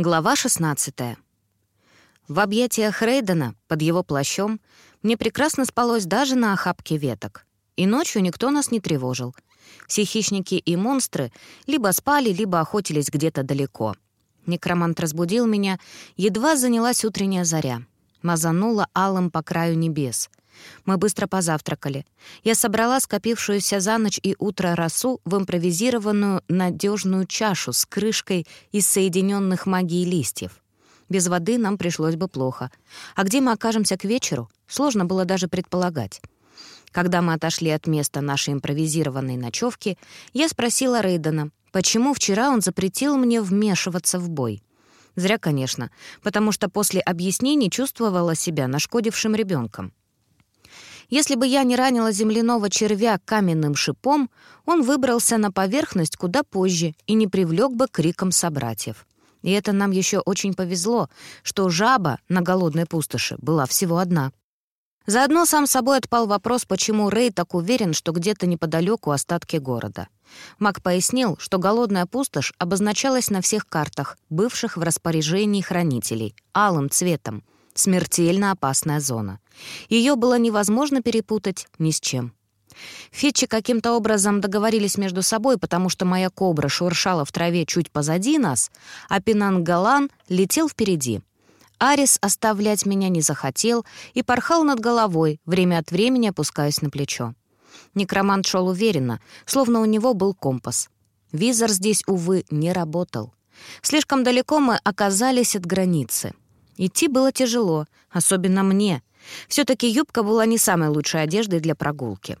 Глава 16. В объятиях Рейдена, под его плащом, мне прекрасно спалось даже на охапке веток. И ночью никто нас не тревожил. Все хищники и монстры либо спали, либо охотились где-то далеко. Некромант разбудил меня, едва занялась утренняя заря. Мазанула алым по краю небес. Мы быстро позавтракали. Я собрала скопившуюся за ночь и утро росу в импровизированную надежную чашу с крышкой из соединенных магией листьев. Без воды нам пришлось бы плохо. А где мы окажемся к вечеру, сложно было даже предполагать. Когда мы отошли от места нашей импровизированной ночевки, я спросила Рейдена, почему вчера он запретил мне вмешиваться в бой. Зря, конечно, потому что после объяснений чувствовала себя нашкодившим ребенком. Если бы я не ранила земляного червя каменным шипом, он выбрался на поверхность куда позже и не привлек бы криком собратьев. И это нам еще очень повезло, что жаба на голодной пустоши была всего одна. Заодно сам собой отпал вопрос, почему Рэй так уверен, что где-то неподалеку остатки города. Мак пояснил, что голодная пустошь обозначалась на всех картах, бывших в распоряжении хранителей, алым цветом — смертельно опасная зона. Ее было невозможно перепутать ни с чем. Фетчи каким-то образом договорились между собой, потому что моя кобра шуршала в траве чуть позади нас, а Пинангалан летел впереди. Арис оставлять меня не захотел и порхал над головой, время от времени опускаясь на плечо. Некромант шел уверенно, словно у него был компас. Визор здесь, увы, не работал. Слишком далеко мы оказались от границы. Идти было тяжело, особенно мне. все таки юбка была не самой лучшей одеждой для прогулки.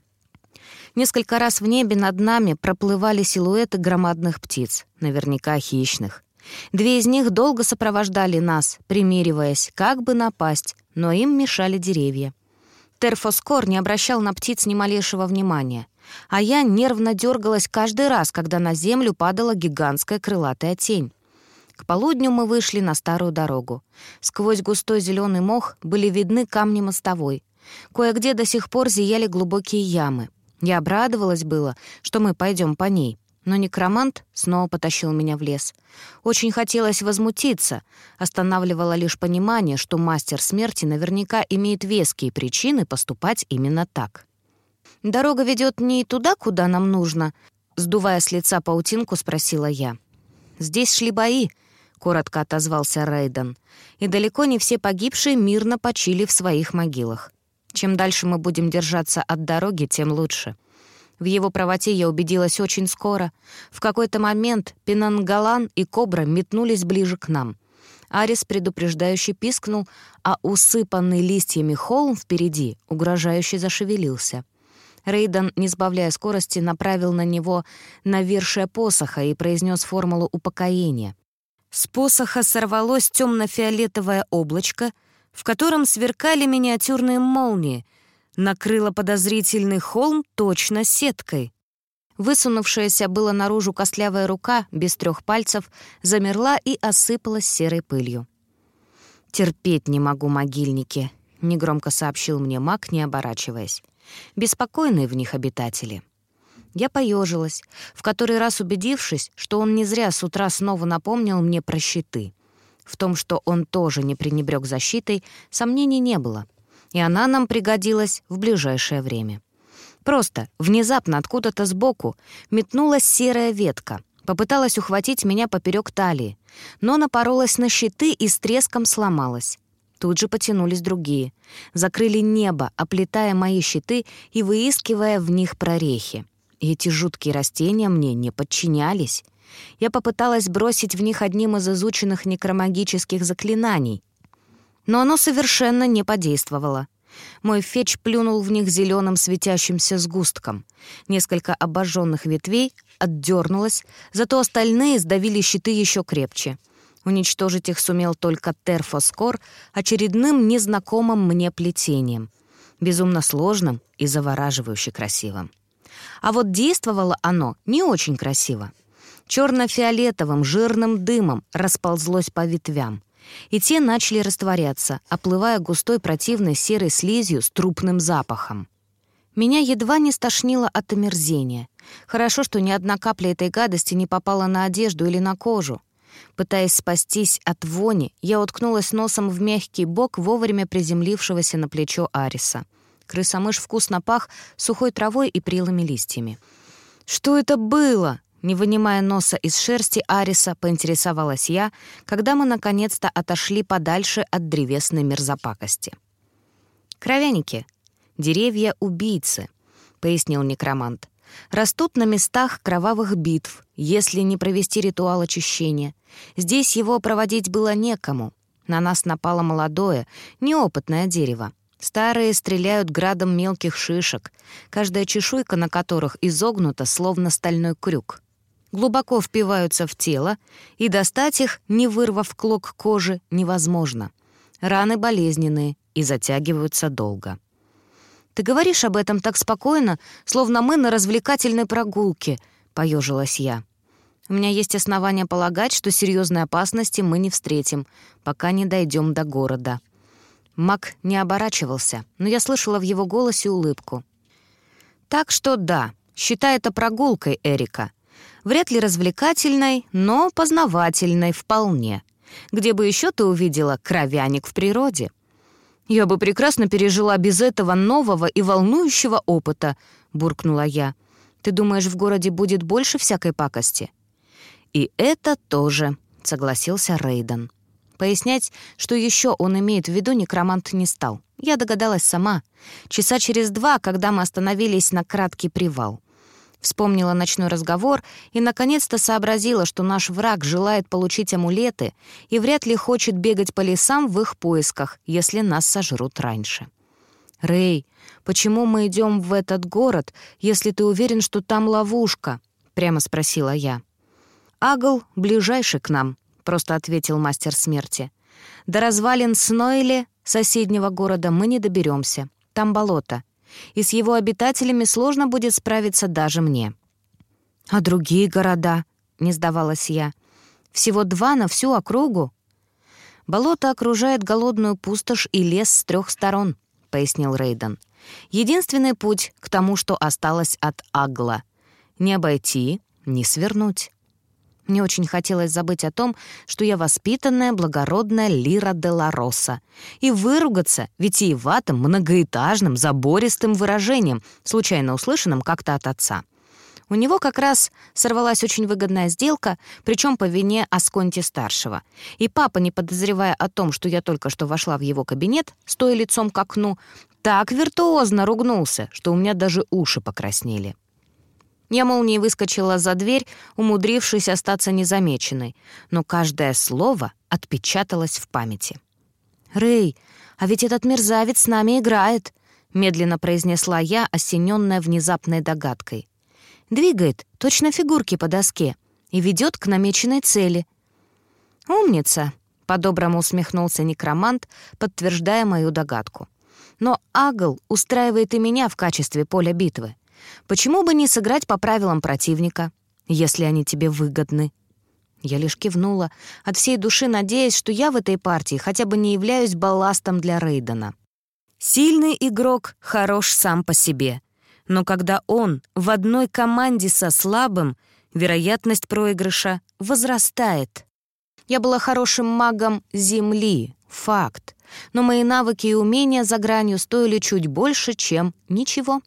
Несколько раз в небе над нами проплывали силуэты громадных птиц, наверняка хищных. Две из них долго сопровождали нас, примериваясь, как бы напасть, но им мешали деревья. Терфоскор не обращал на птиц ни малейшего внимания, а я нервно дергалась каждый раз, когда на землю падала гигантская крылатая тень. К полудню мы вышли на старую дорогу. Сквозь густой зеленый мох были видны камни мостовой. Кое-где до сих пор зияли глубокие ямы. Я обрадовалась было, что мы пойдем по ней. Но некромант снова потащил меня в лес. Очень хотелось возмутиться, останавливало лишь понимание, что мастер смерти наверняка имеет веские причины поступать именно так. «Дорога ведет не туда, куда нам нужно?» Сдувая с лица паутинку, спросила я. «Здесь шли бои», — коротко отозвался Рейден. «И далеко не все погибшие мирно почили в своих могилах. Чем дальше мы будем держаться от дороги, тем лучше». В его правоте я убедилась очень скоро. В какой-то момент Пинангалан и Кобра метнулись ближе к нам. Арис предупреждающе пискнул, а усыпанный листьями холм впереди угрожающе зашевелился. Рейден, не сбавляя скорости, направил на него навершие посоха и произнес формулу упокоения. С посоха сорвалось темно-фиолетовое облачко, в котором сверкали миниатюрные молнии, накрыло подозрительный холм точно сеткой. Высунувшаяся было наружу костлявая рука, без трех пальцев, замерла и осыпалась серой пылью. «Терпеть не могу могильники», — негромко сообщил мне маг, не оборачиваясь. «Беспокойные в них обитатели». Я поежилась, в который раз убедившись, что он не зря с утра снова напомнил мне про щиты. В том, что он тоже не пренебрег защитой, сомнений не было. И она нам пригодилась в ближайшее время. Просто, внезапно, откуда-то сбоку, метнулась серая ветка, попыталась ухватить меня поперек талии, но напоролась на щиты и с треском сломалась. Тут же потянулись другие. Закрыли небо, оплетая мои щиты и выискивая в них прорехи и эти жуткие растения мне не подчинялись. Я попыталась бросить в них одним из изученных некромагических заклинаний, но оно совершенно не подействовало. Мой феч плюнул в них зеленым светящимся сгустком. Несколько обожженных ветвей отдернулось, зато остальные сдавили щиты еще крепче. Уничтожить их сумел только терфоскор очередным незнакомым мне плетением. Безумно сложным и завораживающе красивым. А вот действовало оно не очень красиво. Черно-фиолетовым жирным дымом расползлось по ветвям. И те начали растворяться, оплывая густой противной серой слизью с трупным запахом. Меня едва не стошнило от омерзения. Хорошо, что ни одна капля этой гадости не попала на одежду или на кожу. Пытаясь спастись от вони, я уткнулась носом в мягкий бок вовремя приземлившегося на плечо Ариса. Крысомыш вкусно пах сухой травой и прилыми листьями. «Что это было?» Не вынимая носа из шерсти Ариса, поинтересовалась я, когда мы наконец-то отошли подальше от древесной мерзопакости. «Кровяники. Деревья-убийцы», — пояснил некромант. «Растут на местах кровавых битв, если не провести ритуал очищения. Здесь его проводить было некому. На нас напало молодое, неопытное дерево. Старые стреляют градом мелких шишек, каждая чешуйка на которых изогнута, словно стальной крюк. Глубоко впиваются в тело, и достать их, не вырвав клок кожи, невозможно. Раны болезненные и затягиваются долго. «Ты говоришь об этом так спокойно, словно мы на развлекательной прогулке», — поежилась я. «У меня есть основания полагать, что серьезной опасности мы не встретим, пока не дойдем до города». Мак не оборачивался, но я слышала в его голосе улыбку. «Так что да, считай это прогулкой, Эрика. Вряд ли развлекательной, но познавательной вполне. Где бы еще ты увидела кровяник в природе?» «Я бы прекрасно пережила без этого нового и волнующего опыта», — буркнула я. «Ты думаешь, в городе будет больше всякой пакости?» «И это тоже», — согласился Рейден. Пояснять, что еще он имеет в виду, некромант не стал. Я догадалась сама. Часа через два, когда мы остановились на краткий привал. Вспомнила ночной разговор и, наконец-то, сообразила, что наш враг желает получить амулеты и вряд ли хочет бегать по лесам в их поисках, если нас сожрут раньше. «Рэй, почему мы идем в этот город, если ты уверен, что там ловушка?» — прямо спросила я. «Агл ближайший к нам», просто ответил мастер смерти. «До развалин Снойли, соседнего города, мы не доберемся. Там болото. И с его обитателями сложно будет справиться даже мне». «А другие города?» — не сдавалась я. «Всего два на всю округу?» «Болото окружает голодную пустошь и лес с трех сторон», — пояснил Рейден. «Единственный путь к тому, что осталось от Агла. Не обойти, не свернуть». Мне очень хотелось забыть о том, что я воспитанная, благородная Лира де ла Росса, и выругаться витиеватым, многоэтажным, забористым выражением, случайно услышанным как-то от отца. У него как раз сорвалась очень выгодная сделка, причем по вине Асконти-старшего. И папа, не подозревая о том, что я только что вошла в его кабинет, стоя лицом к окну, так виртуозно ругнулся, что у меня даже уши покраснели. Я молнией выскочила за дверь, умудрившись остаться незамеченной, но каждое слово отпечаталось в памяти. «Рэй, а ведь этот мерзавец с нами играет», — медленно произнесла я, осененная внезапной догадкой. «Двигает, точно фигурки по доске, и ведет к намеченной цели». «Умница», — по-доброму усмехнулся некромант, подтверждая мою догадку. «Но Агл устраивает и меня в качестве поля битвы. Почему бы не сыграть по правилам противника, если они тебе выгодны? Я лишь кивнула, от всей души надеясь, что я в этой партии хотя бы не являюсь балластом для Рейдена. Сильный игрок хорош сам по себе, но когда он в одной команде со слабым, вероятность проигрыша возрастает. Я была хорошим магом Земли, факт, но мои навыки и умения за гранью стоили чуть больше, чем ничего.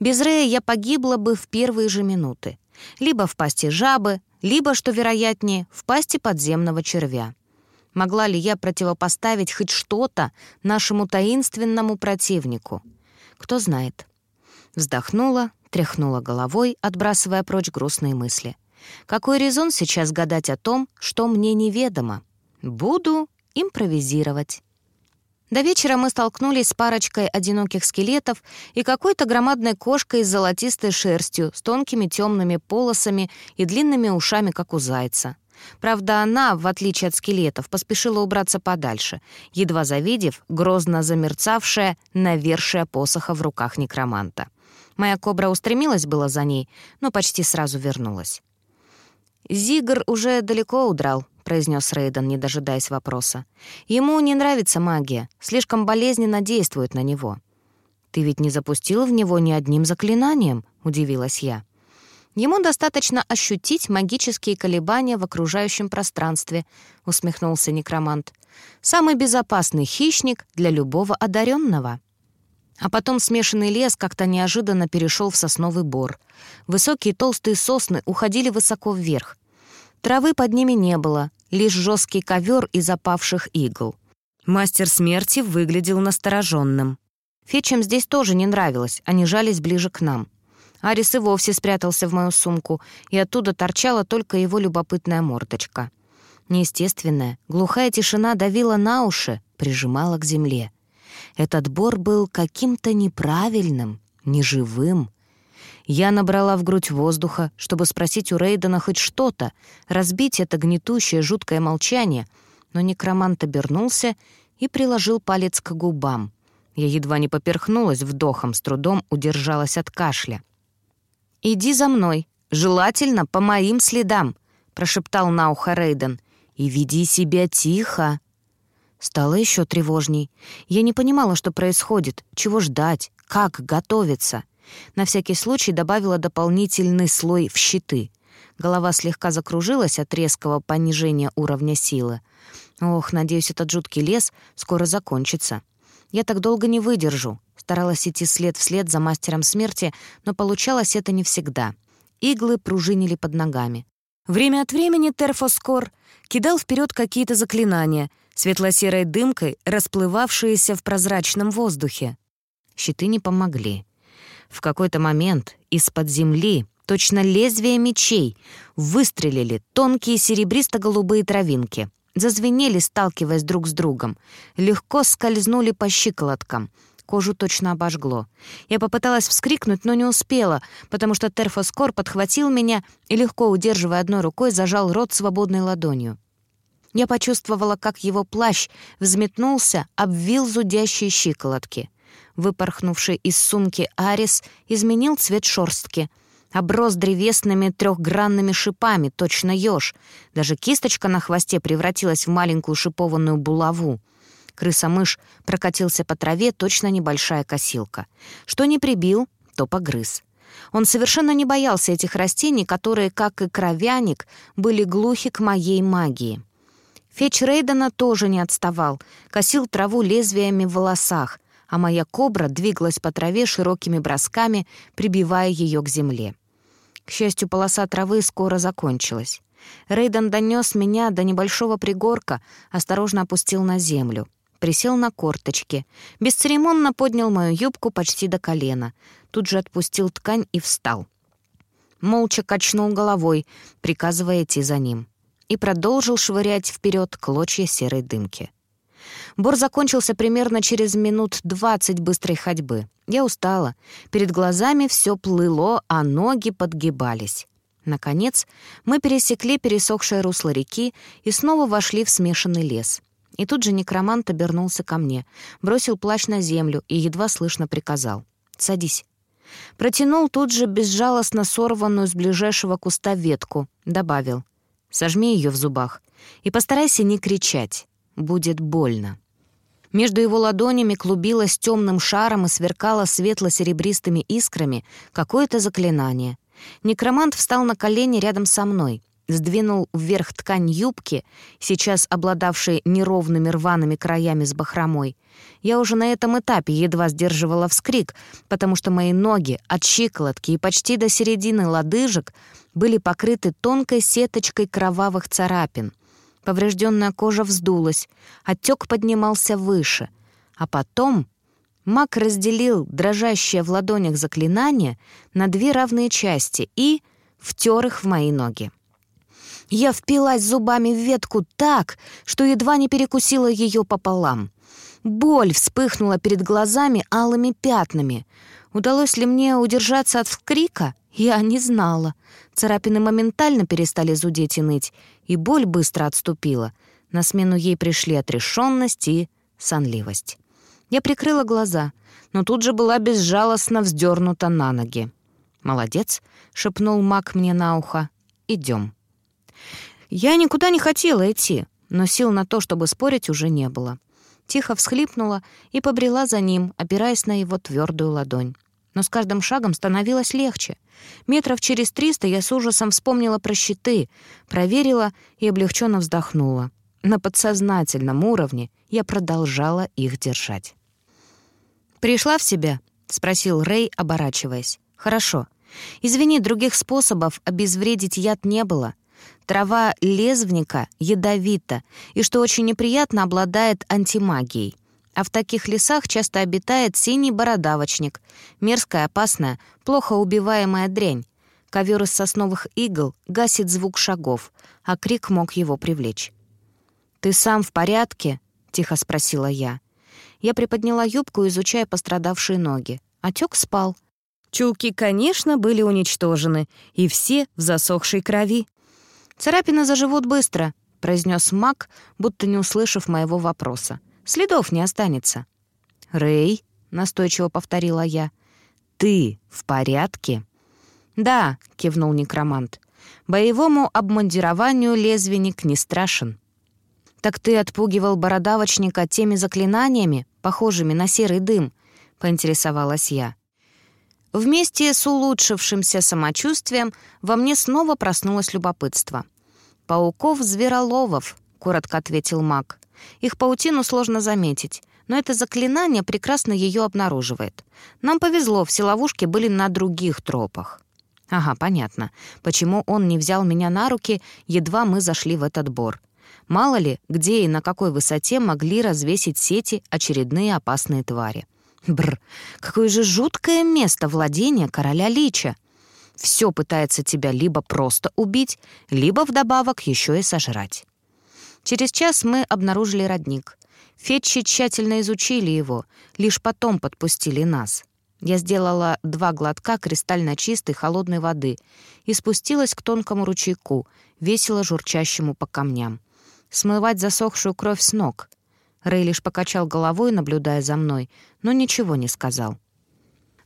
Без Рея я погибла бы в первые же минуты. Либо в пасти жабы, либо, что вероятнее, в пасти подземного червя. Могла ли я противопоставить хоть что-то нашему таинственному противнику? Кто знает. Вздохнула, тряхнула головой, отбрасывая прочь грустные мысли. Какой резон сейчас гадать о том, что мне неведомо? Буду импровизировать. До вечера мы столкнулись с парочкой одиноких скелетов и какой-то громадной кошкой с золотистой шерстью, с тонкими темными полосами и длинными ушами, как у зайца. Правда, она, в отличие от скелетов, поспешила убраться подальше, едва завидев грозно замерцавшее навершие посоха в руках некроманта. Моя кобра устремилась было за ней, но почти сразу вернулась. Зигр уже далеко удрал, — произнес Рейден, не дожидаясь вопроса. «Ему не нравится магия, слишком болезненно действует на него». «Ты ведь не запустил в него ни одним заклинанием?» — удивилась я. Ему достаточно ощутить магические колебания в окружающем пространстве, усмехнулся некромант. Самый безопасный хищник для любого одаренного. А потом смешанный лес как-то неожиданно перешел в сосновый бор. Высокие толстые сосны уходили высоко вверх. Травы под ними не было, лишь жесткий ковер из опавших игл. Мастер смерти выглядел настороженным. Фечам здесь тоже не нравилось, они жались ближе к нам. Арис и вовсе спрятался в мою сумку, и оттуда торчала только его любопытная мордочка. Неестественная, глухая тишина давила на уши, прижимала к земле. Этот бор был каким-то неправильным, неживым. Я набрала в грудь воздуха, чтобы спросить у Рейдена хоть что-то, разбить это гнетущее, жуткое молчание, но некромант обернулся и приложил палец к губам. Я едва не поперхнулась вдохом, с трудом удержалась от кашля. «Иди за мной, желательно по моим следам», — прошептал на ухо Рейден. «И веди себя тихо». Стало еще тревожней. Я не понимала, что происходит, чего ждать, как готовиться. На всякий случай добавила дополнительный слой в щиты. Голова слегка закружилась от резкого понижения уровня силы. Ох, надеюсь, этот жуткий лес скоро закончится. Я так долго не выдержу. Старалась идти след вслед за мастером смерти, но получалось это не всегда. Иглы пружинили под ногами. Время от времени Терфоскор кидал вперед какие-то заклинания — светло-серой дымкой, расплывавшиеся в прозрачном воздухе. Щиты не помогли. В какой-то момент из-под земли, точно лезвия мечей, выстрелили тонкие серебристо-голубые травинки. Зазвенели, сталкиваясь друг с другом. Легко скользнули по щиколоткам. Кожу точно обожгло. Я попыталась вскрикнуть, но не успела, потому что Терфоскор подхватил меня и, легко удерживая одной рукой, зажал рот свободной ладонью. Я почувствовала, как его плащ взметнулся, обвил зудящие щиколотки. Выпорхнувший из сумки Арис изменил цвет шорстки, оброс древесными трехгранными шипами, точно еж. Даже кисточка на хвосте превратилась в маленькую шипованную булаву. Крыса-мышь прокатился по траве, точно небольшая косилка. Что не прибил, то погрыз. Он совершенно не боялся этих растений, которые, как и кровяник, были глухи к моей магии. Феч Рейдена тоже не отставал, косил траву лезвиями в волосах, а моя кобра двигалась по траве широкими бросками, прибивая ее к земле. К счастью, полоса травы скоро закончилась. Рейден донес меня до небольшого пригорка, осторожно опустил на землю. Присел на корточки, бесцеремонно поднял мою юбку почти до колена, тут же отпустил ткань и встал. Молча качнул головой, приказывая идти за ним и продолжил швырять вперед клочья серой дымки. Бор закончился примерно через минут двадцать быстрой ходьбы. Я устала. Перед глазами все плыло, а ноги подгибались. Наконец, мы пересекли пересохшее русло реки и снова вошли в смешанный лес. И тут же некромант обернулся ко мне, бросил плащ на землю и едва слышно приказал. «Садись». Протянул тут же безжалостно сорванную с ближайшего куста ветку, добавил. Сожми ее в зубах и постарайся не кричать. Будет больно. Между его ладонями клубилось темным шаром и сверкало светло-серебристыми искрами какое-то заклинание. Некромант встал на колени рядом со мной — сдвинул вверх ткань юбки, сейчас обладавшей неровными рваными краями с бахромой. Я уже на этом этапе едва сдерживала вскрик, потому что мои ноги от щиколотки и почти до середины лодыжек были покрыты тонкой сеточкой кровавых царапин. Поврежденная кожа вздулась, отек поднимался выше. А потом маг разделил дрожащее в ладонях заклинание на две равные части и втер их в мои ноги. Я впилась зубами в ветку так, что едва не перекусила ее пополам. Боль вспыхнула перед глазами алыми пятнами. Удалось ли мне удержаться от вскрика? Я не знала. Царапины моментально перестали зудеть и ныть, и боль быстро отступила. На смену ей пришли отрешенность и сонливость. Я прикрыла глаза, но тут же была безжалостно вздернута на ноги. «Молодец», — шепнул маг мне на ухо. «Идем». Я никуда не хотела идти, но сил на то, чтобы спорить, уже не было. Тихо всхлипнула и побрела за ним, опираясь на его твердую ладонь. Но с каждым шагом становилось легче. Метров через триста я с ужасом вспомнила про щиты, проверила и облегченно вздохнула. На подсознательном уровне я продолжала их держать. «Пришла в себя?» — спросил Рэй, оборачиваясь. «Хорошо. Извини, других способов обезвредить яд не было. Трава лезвника ядовита и, что очень неприятно, обладает антимагией. А в таких лесах часто обитает синий бородавочник, мерзкая, опасная, плохо убиваемая дрянь. Ковер из сосновых игл гасит звук шагов, а крик мог его привлечь. «Ты сам в порядке?» — тихо спросила я. Я приподняла юбку, изучая пострадавшие ноги. Отек спал. Чулки, конечно, были уничтожены, и все в засохшей крови. «Царапины заживут быстро», — произнес Мак, будто не услышав моего вопроса. «Следов не останется». «Рэй», — настойчиво повторила я, — «ты в порядке?» «Да», — кивнул некромант. «Боевому обмундированию лезвенник не страшен». «Так ты отпугивал бородавочника теми заклинаниями, похожими на серый дым?» — поинтересовалась я. Вместе с улучшившимся самочувствием во мне снова проснулось любопытство. «Пауков-звероловов», — коротко ответил маг. «Их паутину сложно заметить, но это заклинание прекрасно ее обнаруживает. Нам повезло, все ловушки были на других тропах». «Ага, понятно. Почему он не взял меня на руки, едва мы зашли в этот бор?» Мало ли, где и на какой высоте могли развесить сети очередные опасные твари. Бр, какое же жуткое место владения короля Лича. Все пытается тебя либо просто убить, либо вдобавок еще и сожрать. Через час мы обнаружили родник. Фетчи тщательно изучили его, лишь потом подпустили нас. Я сделала два глотка кристально чистой холодной воды и спустилась к тонкому ручейку, весело журчащему по камням. Смывать засохшую кровь с ног — Рэй лишь покачал головой, наблюдая за мной, но ничего не сказал.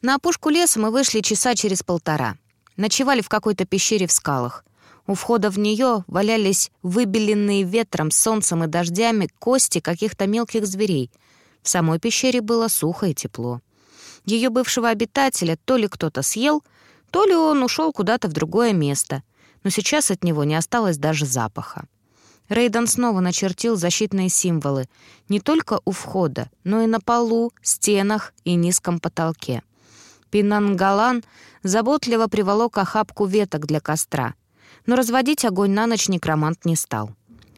На опушку леса мы вышли часа через полтора. Ночевали в какой-то пещере в скалах. У входа в нее валялись выбеленные ветром, солнцем и дождями кости каких-то мелких зверей. В самой пещере было сухо и тепло. Ее бывшего обитателя то ли кто-то съел, то ли он ушел куда-то в другое место, но сейчас от него не осталось даже запаха. Рейден снова начертил защитные символы не только у входа, но и на полу, стенах и низком потолке. Пинангалан заботливо приволок охапку веток для костра, но разводить огонь на ночь некромант не стал.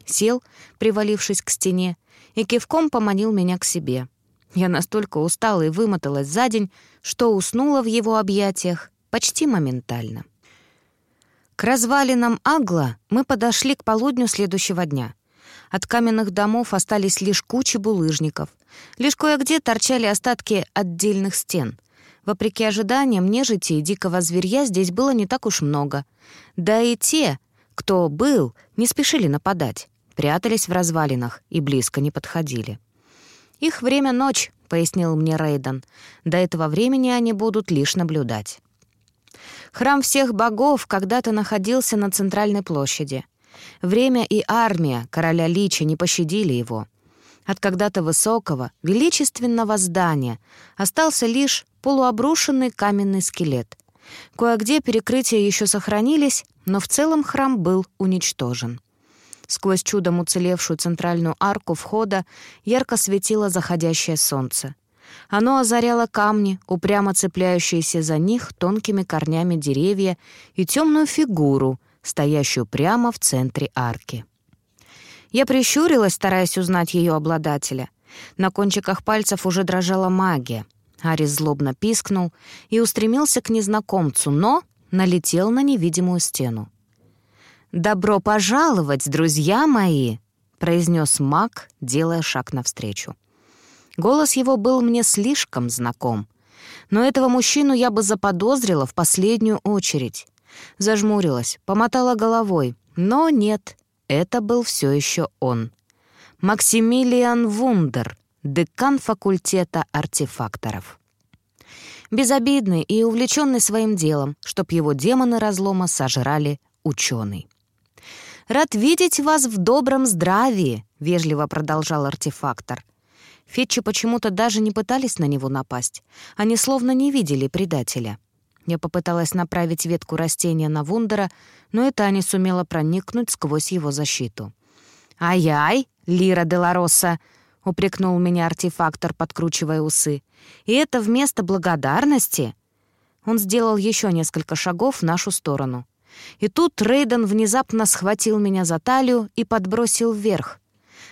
Сел, привалившись к стене, и кивком поманил меня к себе. Я настолько устала и вымоталась за день, что уснула в его объятиях почти моментально. К развалинам Агла мы подошли к полудню следующего дня. От каменных домов остались лишь кучи булыжников. Лишь кое-где торчали остатки отдельных стен. Вопреки ожиданиям, нежити и дикого зверья здесь было не так уж много. Да и те, кто был, не спешили нападать. Прятались в развалинах и близко не подходили. «Их время — ночь», — пояснил мне Рейден. «До этого времени они будут лишь наблюдать». Храм всех богов когда-то находился на центральной площади. Время и армия короля Лича не пощадили его. От когда-то высокого, величественного здания остался лишь полуобрушенный каменный скелет. Кое-где перекрытия еще сохранились, но в целом храм был уничтожен. Сквозь чудом уцелевшую центральную арку входа ярко светило заходящее солнце. Оно озаряло камни, упрямо цепляющиеся за них тонкими корнями деревья и темную фигуру, стоящую прямо в центре арки. Я прищурилась, стараясь узнать ее обладателя. На кончиках пальцев уже дрожала магия. Арис злобно пискнул и устремился к незнакомцу, но налетел на невидимую стену. «Добро пожаловать, друзья мои!» — произнес маг, делая шаг навстречу. Голос его был мне слишком знаком. Но этого мужчину я бы заподозрила в последнюю очередь. Зажмурилась, помотала головой. Но нет, это был все еще он. Максимилиан Вундер, декан факультета артефакторов. Безобидный и увлеченный своим делом, чтоб его демоны разлома сожрали ученый. «Рад видеть вас в добром здравии», — вежливо продолжал артефактор. Фетчи почему-то даже не пытались на него напасть. Они словно не видели предателя. Я попыталась направить ветку растения на Вундера, но та не сумела проникнуть сквозь его защиту. «Ай-ай, Лира де Лароса!» — упрекнул меня артефактор, подкручивая усы. «И это вместо благодарности?» Он сделал еще несколько шагов в нашу сторону. И тут Рейден внезапно схватил меня за талию и подбросил вверх.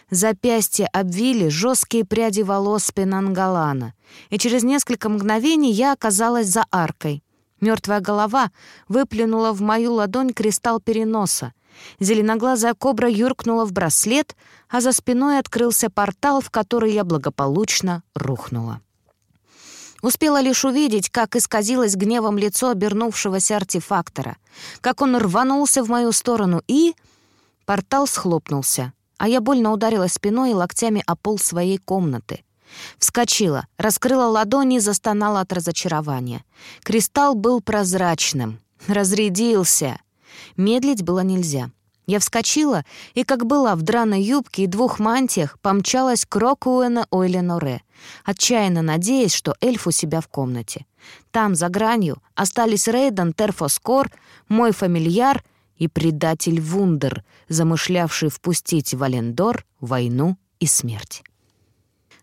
Запястье обвили жесткие пряди волос Пенангалана, и через несколько мгновений я оказалась за аркой. Мертвая голова выплюнула в мою ладонь кристалл переноса. Зеленоглазая кобра юркнула в браслет, а за спиной открылся портал, в который я благополучно рухнула. Успела лишь увидеть, как исказилось гневом лицо обернувшегося артефактора, как он рванулся в мою сторону и... Портал схлопнулся, а я больно ударилась спиной и локтями о пол своей комнаты. Вскочила, раскрыла ладони и застонала от разочарования. Кристалл был прозрачным. Разрядился. Медлить было нельзя. Я вскочила и, как была в драной юбке и двух мантиях, помчалась к Рокуэна Ойленоре, отчаянно надеясь, что эльф у себя в комнате. Там, за гранью, остались Рейден Терфоскор, мой фамильяр и предатель Вундер, замышлявший впустить в Алендор войну и смерть.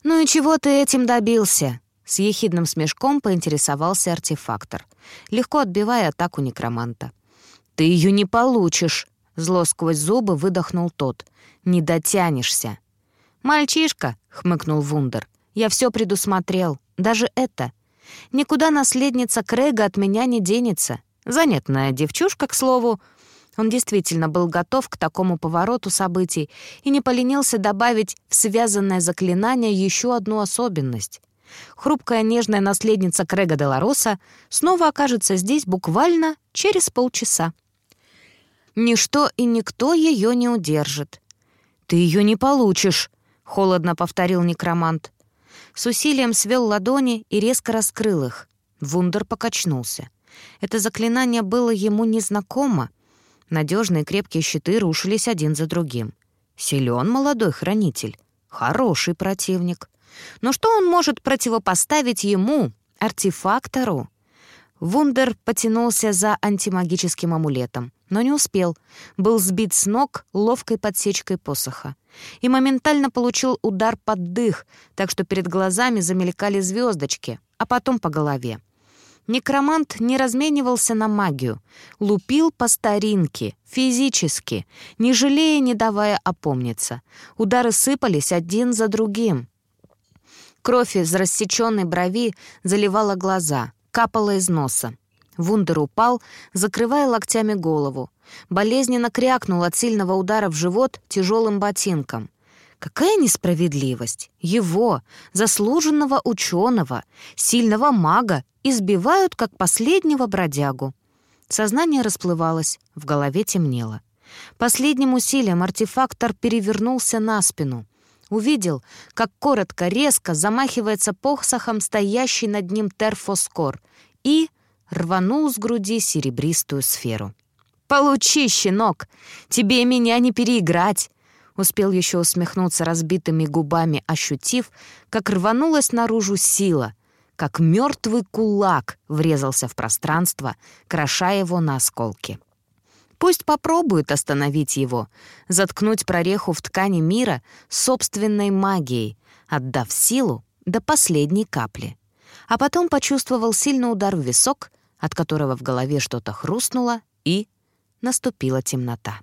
«Ну и чего ты этим добился?» С ехидным смешком поинтересовался артефактор, легко отбивая атаку некроманта. «Ты ее не получишь!» Зло сквозь зубы выдохнул тот. «Не дотянешься!» «Мальчишка!» — хмыкнул Вундер. «Я все предусмотрел. Даже это. Никуда наследница Крэга от меня не денется. Занятная девчушка, к слову». Он действительно был готов к такому повороту событий и не поленился добавить в связанное заклинание еще одну особенность. Хрупкая нежная наследница Крэга Делароса снова окажется здесь буквально через полчаса. Ничто и никто ее не удержит. «Ты ее не получишь», — холодно повторил некромант. С усилием свел ладони и резко раскрыл их. Вундер покачнулся. Это заклинание было ему незнакомо. Надежные крепкие щиты рушились один за другим. Силен молодой хранитель, хороший противник. Но что он может противопоставить ему, артефактору? Вундер потянулся за антимагическим амулетом, но не успел. Был сбит с ног ловкой подсечкой посоха. И моментально получил удар под дых, так что перед глазами замелькали звездочки, а потом по голове. Некромант не разменивался на магию, лупил по старинке, физически, не жалея, не давая опомниться. Удары сыпались один за другим. Кровь из рассеченной брови заливала глаза — капала из носа. Вундер упал, закрывая локтями голову. Болезненно крякнул от сильного удара в живот тяжелым ботинком. Какая несправедливость! Его, заслуженного ученого, сильного мага, избивают, как последнего бродягу. Сознание расплывалось, в голове темнело. Последним усилием артефактор перевернулся на спину. Увидел, как коротко, резко замахивается посохом стоящий над ним терфоскор и рванул с груди серебристую сферу. «Получи, щенок! Тебе меня не переиграть!» Успел еще усмехнуться разбитыми губами, ощутив, как рванулась наружу сила, как мертвый кулак врезался в пространство, кроша его на осколки. Пусть попробует остановить его, заткнуть прореху в ткани мира собственной магией, отдав силу до последней капли. А потом почувствовал сильный удар в висок, от которого в голове что-то хрустнуло, и наступила темнота.